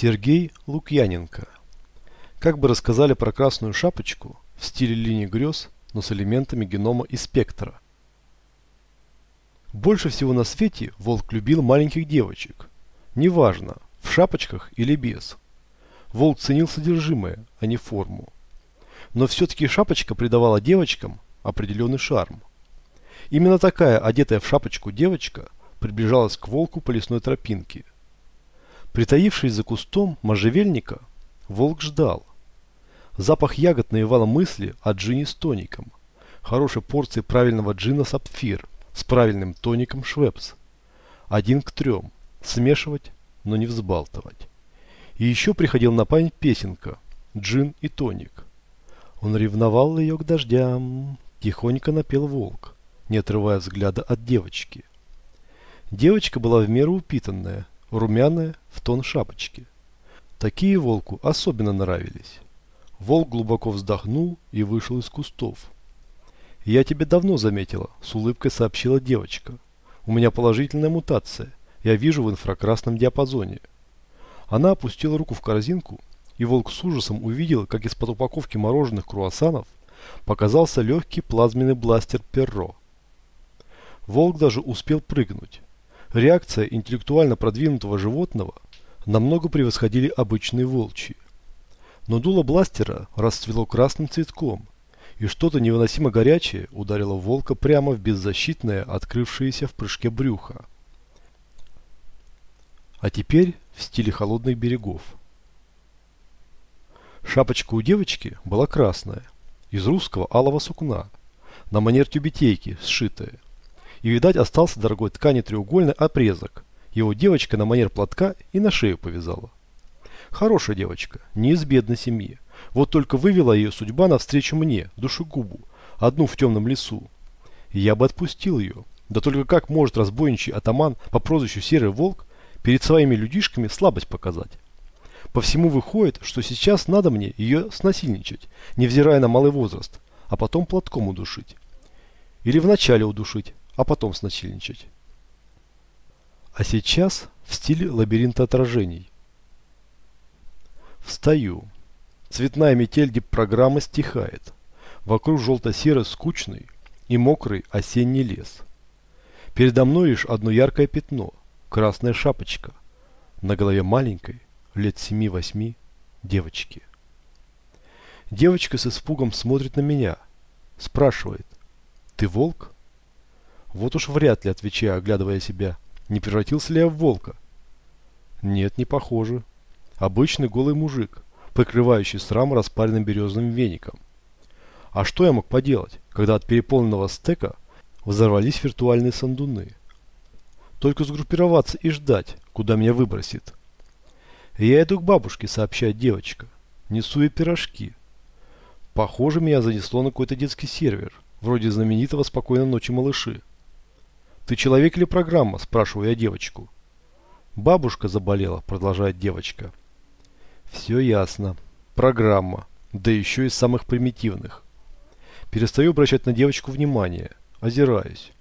Сергей Лукьяненко. Как бы рассказали про красную шапочку в стиле линий грез, но с элементами генома и спектра. Больше всего на свете волк любил маленьких девочек. Неважно, в шапочках или без. Волк ценил содержимое, а не форму. Но все-таки шапочка придавала девочкам определенный шарм. Именно такая, одетая в шапочку девочка, приближалась к волку по лесной тропинке. Притаившись за кустом можжевельника, волк ждал. Запах ягод навевал мысли о джине с тоником. Хорошей порции правильного джина сапфир с правильным тоником швепс. Один к трем. Смешивать, но не взбалтывать. И еще приходил на память песенка «Джин и тоник». Он ревновал ее к дождям, тихонько напел волк, не отрывая взгляда от девочки. Девочка была в меру упитанная, румяная, в тон шапочки. Такие волку особенно нравились. Волк глубоко вздохнул и вышел из кустов. «Я тебя давно заметила», – с улыбкой сообщила девочка. «У меня положительная мутация. Я вижу в инфракрасном диапазоне». Она опустила руку в корзинку, и волк с ужасом увидел, как из-под упаковки мороженых круассанов показался легкий плазменный бластер Перро. Волк даже успел прыгнуть. Реакция интеллектуально продвинутого животного намного превосходили обычные волчьи. Но дуло бластера расцвело красным цветком, и что-то невыносимо горячее ударило волка прямо в беззащитное, открывшееся в прыжке брюхо. А теперь в стиле холодных берегов. Шапочка у девочки была красная, из русского алого сукна, на манер тюбетейки, сшитая. И, видать, остался дорогой ткани треугольный отрезок. Его девочка на манер платка и на шею повязала. Хорошая девочка, не из бедной семьи. Вот только вывела ее судьба навстречу мне, душегубу, одну в темном лесу. Я бы отпустил ее. Да только как может разбойничий атаман по прозвищу Серый Волк перед своими людишками слабость показать? По всему выходит, что сейчас надо мне ее снасильничать, невзирая на малый возраст, а потом платком удушить. Или вначале удушить, а потом снасильничать. А сейчас в стиле лабиринта отражений. Встаю. Цветная метель дип-программы стихает. Вокруг желто-серый скучный и мокрый осенний лес. Передо мной лишь одно яркое пятно. Красная шапочка. На голове маленькой, лет семи-восьми, девочки. Девочка с испугом смотрит на меня. Спрашивает. Ты волк? Вот уж вряд ли, отвечаю, оглядывая себя. Не превратился ли я в волка? Нет, не похоже. Обычный голый мужик, покрывающий срам распаренным березовым веником. А что я мог поделать, когда от переполненного стека взорвались виртуальные сандуны? Только сгруппироваться и ждать, куда меня выбросит. Я иду к бабушке, сообщает девочка. Несу ей пирожки. Похоже, меня занесло на какой-то детский сервер, вроде знаменитого «Спокойной ночи, малыши». «Ты человек или программа?» – спрашиваю я девочку. «Бабушка заболела», – продолжает девочка. Все ясно. Программа. Да еще из самых примитивных. Перестаю обращать на девочку внимание. Озираюсь.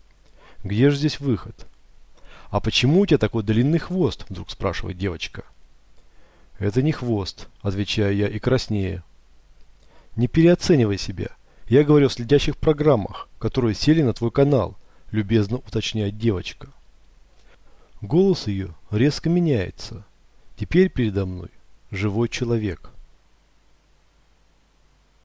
Где же здесь выход? А почему у тебя такой длинный хвост? Вдруг спрашивает девочка. Это не хвост, отвечаю я и краснее. Не переоценивай себя. Я говорю о следящих программах, которые сели на твой канал, любезно уточняет девочка. Голос ее резко меняется. Теперь передо мной живой человек.